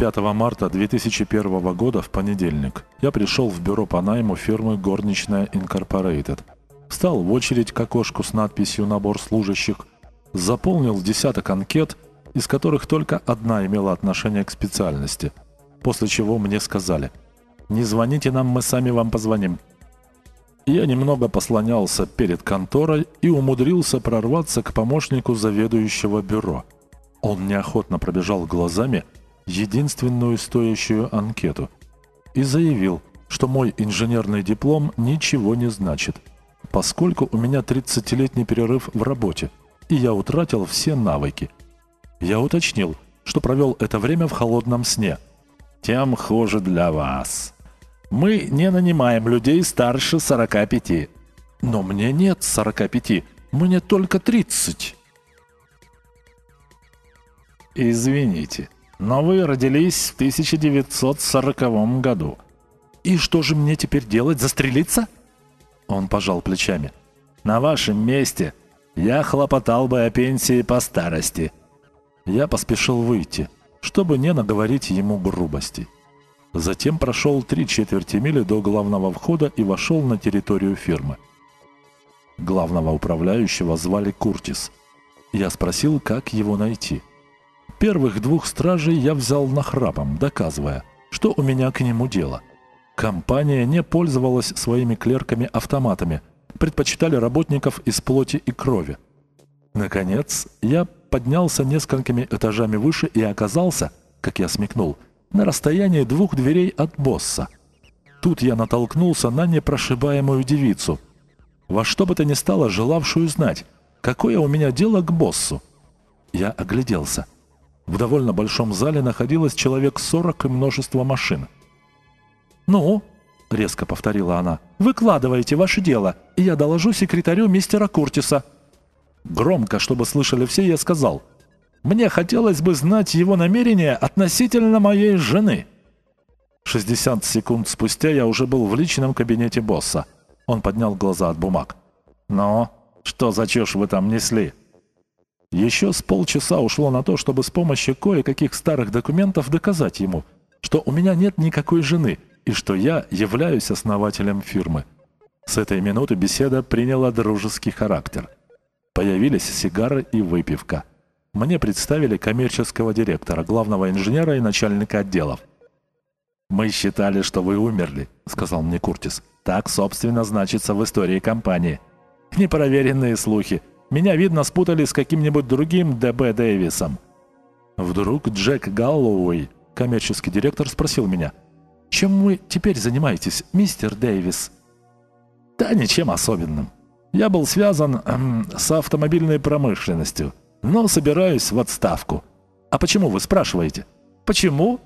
5 марта 2001 года в понедельник я пришел в бюро по найму фирмы «Горничная Инкорпорейтед». Встал в очередь к окошку с надписью «Набор служащих», заполнил десяток анкет, из которых только одна имела отношение к специальности, после чего мне сказали «Не звоните нам, мы сами вам позвоним». Я немного послонялся перед конторой и умудрился прорваться к помощнику заведующего бюро. Он неохотно пробежал глазами – единственную стоящую анкету и заявил, что мой инженерный диплом ничего не значит, поскольку у меня 30-летний перерыв в работе, и я утратил все навыки. Я уточнил, что провел это время в холодном сне. Тем хуже для вас. Мы не нанимаем людей старше 45. Но мне нет 45, мне только 30. Извините, но вы родились в 1940 году. И что же мне теперь делать, застрелиться? Он пожал плечами. На вашем месте я хлопотал бы о пенсии по старости. Я поспешил выйти, чтобы не наговорить ему грубости. Затем прошел три четверти мили до главного входа и вошел на территорию фирмы. Главного управляющего звали Куртис. Я спросил, как его найти. Первых двух стражей я взял нахрапом, доказывая, что у меня к нему дело. Компания не пользовалась своими клерками-автоматами, предпочитали работников из плоти и крови. Наконец, я поднялся несколькими этажами выше и оказался, как я смекнул, на расстоянии двух дверей от босса. Тут я натолкнулся на непрошибаемую девицу, во что бы то ни стало желавшую знать, какое у меня дело к боссу. Я огляделся – в довольно большом зале находилось человек сорок и множество машин. «Ну?» — резко повторила она. «Выкладывайте ваше дело, и я доложу секретарю мистера Куртиса». Громко, чтобы слышали все, я сказал. «Мне хотелось бы знать его намерения относительно моей жены». 60 секунд спустя я уже был в личном кабинете босса. Он поднял глаза от бумаг. «Ну, что за чушь вы там несли?» Еще с полчаса ушло на то, чтобы с помощью кое-каких старых документов доказать ему, что у меня нет никакой жены и что я являюсь основателем фирмы. С этой минуты беседа приняла дружеский характер. Появились сигары и выпивка. Мне представили коммерческого директора, главного инженера и начальника отделов. «Мы считали, что вы умерли», — сказал мне Куртис. «Так, собственно, значится в истории компании. Непроверенные слухи. Меня, видно, спутали с каким-нибудь другим ДБ Дэвисом. Вдруг Джек Галлоуэй, коммерческий директор, спросил меня, «Чем вы теперь занимаетесь, мистер Дэвис?» «Да ничем особенным. Я был связан эм, с автомобильной промышленностью, но собираюсь в отставку. А почему вы спрашиваете? Почему?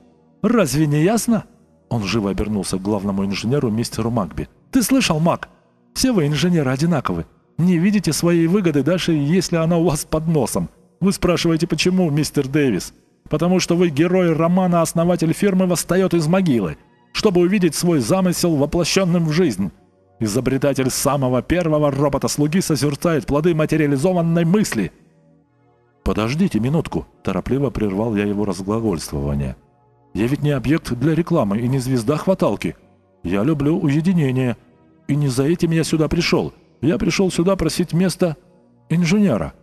Разве не ясно?» Он живо обернулся к главному инженеру мистеру Макби. «Ты слышал, Мак? Все вы инженеры одинаковы. Не видите своей выгоды, даже если она у вас под носом. Вы спрашиваете, почему, мистер Дэвис? Потому что вы герой романа «Основатель фирмы восстает из могилы», чтобы увидеть свой замысел воплощенным в жизнь. Изобретатель самого первого робота-слуги созерцает плоды материализованной мысли. «Подождите минутку», – торопливо прервал я его разглагольствование. «Я ведь не объект для рекламы и не звезда хваталки. Я люблю уединение. И не за этим я сюда пришел. Я пришел сюда просить место инженера».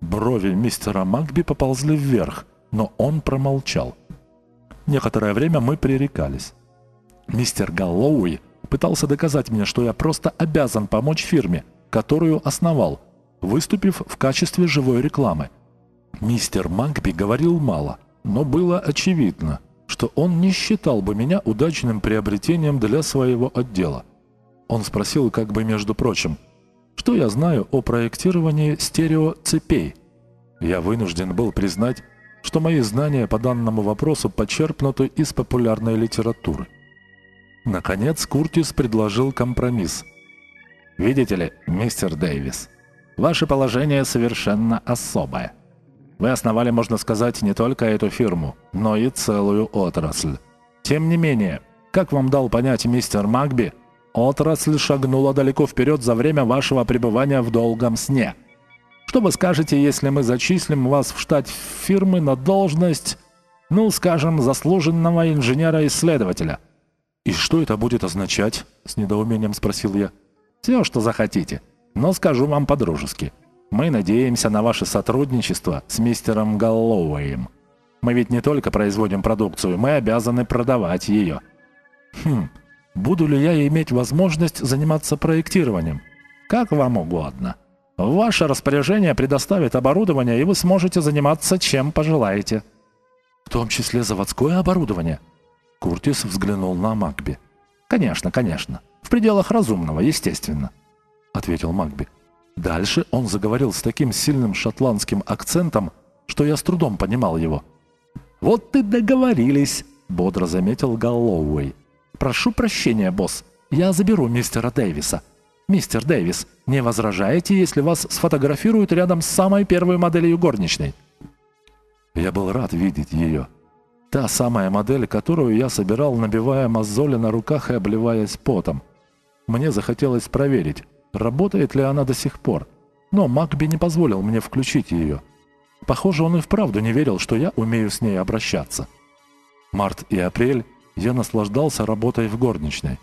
Брови мистера Макби поползли вверх, но он промолчал. Некоторое время мы пререкались. Мистер Галлоуи пытался доказать мне, что я просто обязан помочь фирме, которую основал, выступив в качестве живой рекламы. Мистер Макби говорил мало, но было очевидно, что он не считал бы меня удачным приобретением для своего отдела. Он спросил как бы между прочим, что я знаю о проектировании стереоцепей. Я вынужден был признать, что мои знания по данному вопросу почерпнуты из популярной литературы. Наконец Куртис предложил компромисс. «Видите ли, мистер Дэвис, ваше положение совершенно особое. Вы основали, можно сказать, не только эту фирму, но и целую отрасль. Тем не менее, как вам дал понять мистер Макби, Отрасль шагнула далеко вперед за время вашего пребывания в долгом сне. Что вы скажете, если мы зачислим вас в штат фирмы на должность Ну, скажем, заслуженного инженера-исследователя. «И что это будет означать?» — с недоумением спросил я. «Все, что захотите. Но скажу вам по-дружески. Мы надеемся на ваше сотрудничество с мистером Галлоуэем. Мы ведь не только производим продукцию, мы обязаны продавать ее». «Хм, буду ли я иметь возможность заниматься проектированием?» «Как вам угодно. Ваше распоряжение предоставят оборудование, и вы сможете заниматься чем пожелаете». «В том числе заводское оборудование?» Куртис взглянул на Макби. «Конечно, конечно. В пределах разумного, естественно», — ответил Макби. Дальше он заговорил с таким сильным шотландским акцентом, что я с трудом понимал его. «Вот ты договорились», — бодро заметил Галлоуэй. «Прошу прощения, босс. Я заберу мистера Дэвиса. Мистер Дэвис, не возражаете, если вас сфотографируют рядом с самой первой моделью горничной?» Я был рад видеть ее. Та самая модель, которую я собирал, набивая мозоли на руках и обливаясь потом. Мне захотелось проверить, работает ли она до сих пор. Но Макби не позволил мне включить ее. Похоже, он и вправду не верил, что я умею с ней обращаться. Март и апрель я наслаждался работой в горничной.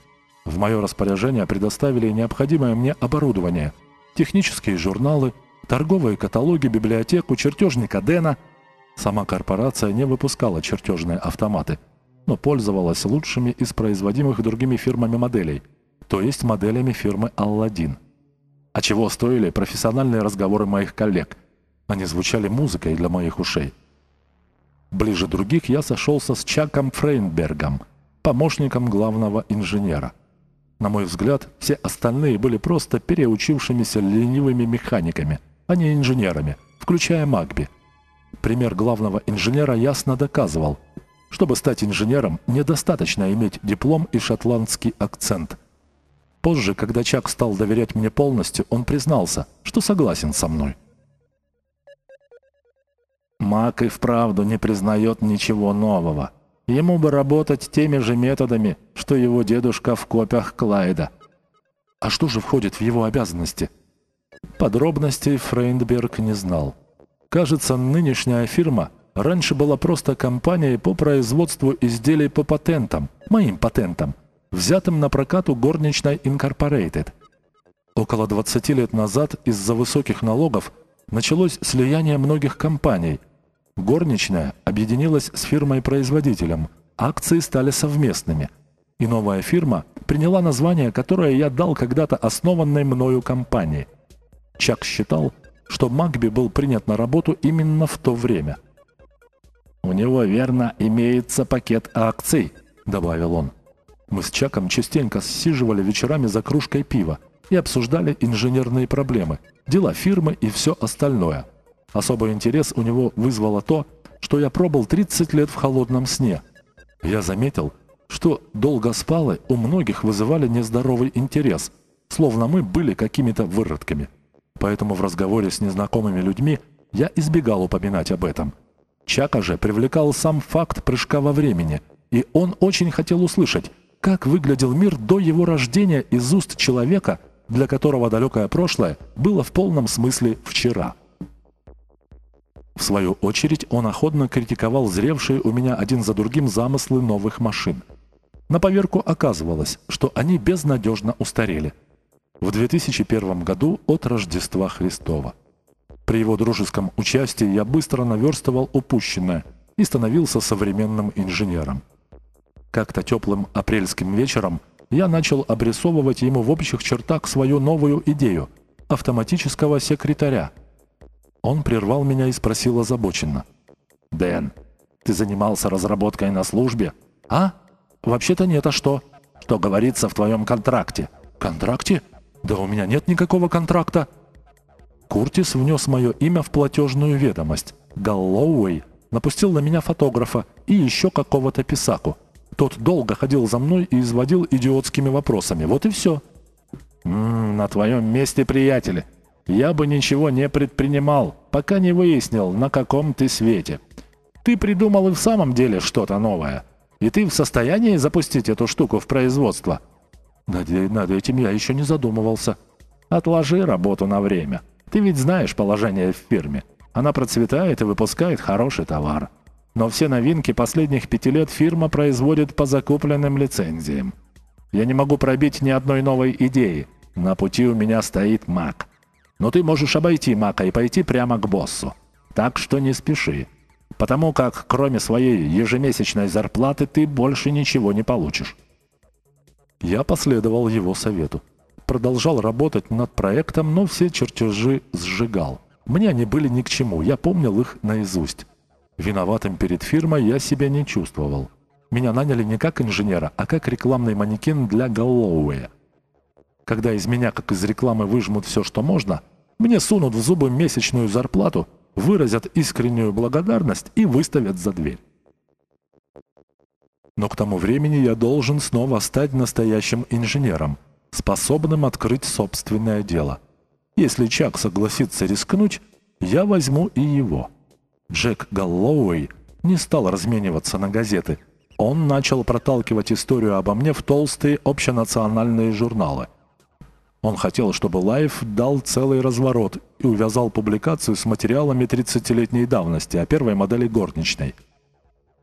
В мое распоряжение предоставили необходимое мне оборудование, технические журналы, торговые каталоги, библиотеку, чертежника Дэна – Сама корпорация не выпускала чертежные автоматы, но пользовалась лучшими из производимых другими фирмами моделей, то есть моделями фирмы «Алладин». А чего стоили профессиональные разговоры моих коллег? Они звучали музыкой для моих ушей. Ближе других я сошелся с Чаком Фрейнбергом, помощником главного инженера. На мой взгляд, все остальные были просто переучившимися ленивыми механиками, а не инженерами, включая Магби – Пример главного инженера ясно доказывал, чтобы стать инженером, недостаточно иметь диплом и шотландский акцент. Позже, когда Чак стал доверять мне полностью, он признался, что согласен со мной. Мак и вправду не признает ничего нового. Ему бы работать теми же методами, что его дедушка в копиях Клайда. А что же входит в его обязанности? Подробностей Фрейндберг не знал. Кажется, нынешняя фирма раньше была просто компанией по производству изделий по патентам, моим патентам, взятым на прокат у горничной Incorporated. Около 20 лет назад из-за высоких налогов началось слияние многих компаний. Горничная объединилась с фирмой-производителем, акции стали совместными. И новая фирма приняла название, которое я дал когда-то основанной мною компании. Чак считал, что Макби был принят на работу именно в то время. «У него, верно, имеется пакет акций», — добавил он. Мы с Чаком частенько сиживали вечерами за кружкой пива и обсуждали инженерные проблемы, дела фирмы и все остальное. Особый интерес у него вызвало то, что я пробыл 30 лет в холодном сне. Я заметил, что долгоспалы у многих вызывали нездоровый интерес, словно мы были какими-то выродками поэтому в разговоре с незнакомыми людьми я избегал упоминать об этом. Чака же привлекал сам факт прыжка во времени, и он очень хотел услышать, как выглядел мир до его рождения из уст человека, для которого далекое прошлое было в полном смысле вчера. В свою очередь он охотно критиковал зревшие у меня один за другим замыслы новых машин. На поверку оказывалось, что они безнадежно устарели – в 2001 году от Рождества Христова. При его дружеском участии я быстро наверстывал упущенное и становился современным инженером. Как-то теплым апрельским вечером я начал обрисовывать ему в общих чертах свою новую идею – автоматического секретаря. Он прервал меня и спросил озабоченно. «Дэн, ты занимался разработкой на службе?» «А? Вообще-то нет, а что?» «Что говорится в твоем контракте?» «Контракте?» «Да у меня нет никакого контракта». Куртис внес мое имя в платежную ведомость. Галлоуэй напустил на меня фотографа и еще какого-то писаку. Тот долго ходил за мной и изводил идиотскими вопросами. Вот и все. «М на твоем месте, приятели, я бы ничего не предпринимал, пока не выяснил, на каком ты свете. Ты придумал и в самом деле что-то новое. И ты в состоянии запустить эту штуку в производство?» Над, над этим я еще не задумывался. Отложи работу на время. Ты ведь знаешь положение в фирме. Она процветает и выпускает хороший товар. Но все новинки последних пяти лет фирма производит по закупленным лицензиям. Я не могу пробить ни одной новой идеи. На пути у меня стоит Mac. Но ты можешь обойти Мака и пойти прямо к боссу. Так что не спеши. Потому как кроме своей ежемесячной зарплаты ты больше ничего не получишь. Я последовал его совету. Продолжал работать над проектом, но все чертежи сжигал. Мне они были ни к чему, я помнил их наизусть. Виноватым перед фирмой я себя не чувствовал. Меня наняли не как инженера, а как рекламный манекен для Галлоуэя. Когда из меня, как из рекламы, выжмут все, что можно, мне сунут в зубы месячную зарплату, выразят искреннюю благодарность и выставят за дверь. Но к тому времени я должен снова стать настоящим инженером, способным открыть собственное дело. Если Чак согласится рискнуть, я возьму и его. Джек Галлоуэй не стал размениваться на газеты. Он начал проталкивать историю обо мне в толстые общенациональные журналы. Он хотел, чтобы Life дал целый разворот и увязал публикацию с материалами 30-летней давности о первой модели горничной.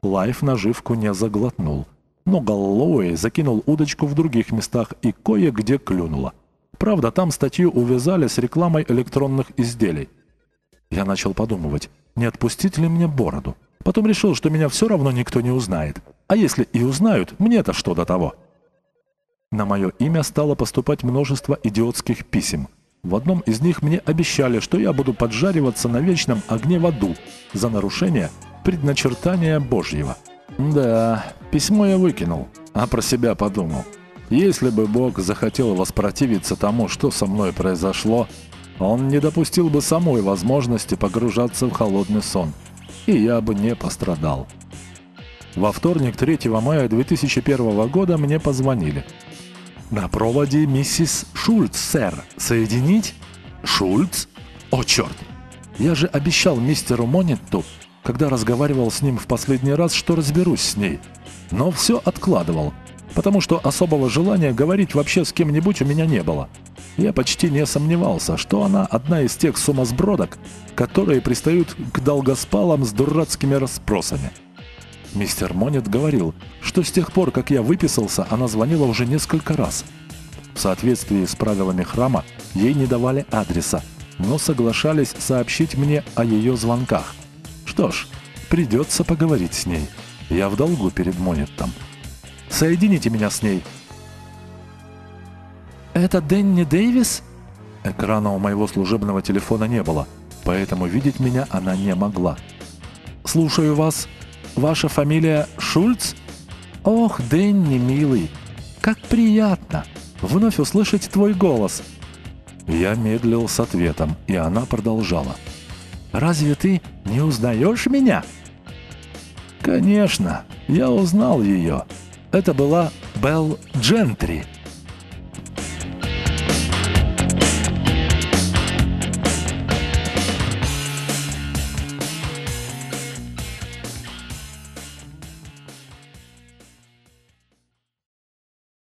Лайф наживку не заглотнул. Но Галлоуэй закинул удочку в других местах и кое-где клюнуло. Правда, там статью увязали с рекламой электронных изделий. Я начал подумывать, не отпустить ли мне бороду. Потом решил, что меня все равно никто не узнает. А если и узнают, мне-то что до того? На мое имя стало поступать множество идиотских писем. В одном из них мне обещали, что я буду поджариваться на вечном огне в аду за нарушение предначертания Божьего. Да, письмо я выкинул, а про себя подумал. Если бы Бог захотел воспротивиться тому, что со мной произошло, он не допустил бы самой возможности погружаться в холодный сон, и я бы не пострадал. Во вторник 3 мая 2001 года мне позвонили – «На проводе миссис Шульц, сэр. Соединить?» «Шульц? О, черт! Я же обещал мистеру Монетту, когда разговаривал с ним в последний раз, что разберусь с ней. Но все откладывал, потому что особого желания говорить вообще с кем-нибудь у меня не было. Я почти не сомневался, что она одна из тех сумасбродок, которые пристают к долгоспалам с дурацкими расспросами. Мистер Монет говорил, что с тех пор, как я выписался, она звонила уже несколько раз. В соответствии с правилами храма, ей не давали адреса, но соглашались сообщить мне о ее звонках. Что ж, придется поговорить с ней. Я в долгу перед Монеттом. Соедините меня с ней. «Это Дэнни Дэвис?» Экрана у моего служебного телефона не было, поэтому видеть меня она не могла. «Слушаю вас», Ваша фамилия Шульц? Ох, Дэнни, милый, как приятно вновь услышать твой голос. Я медлил с ответом, и она продолжала. «Разве ты не узнаешь меня?» «Конечно, я узнал ее. Это была Белл Джентри».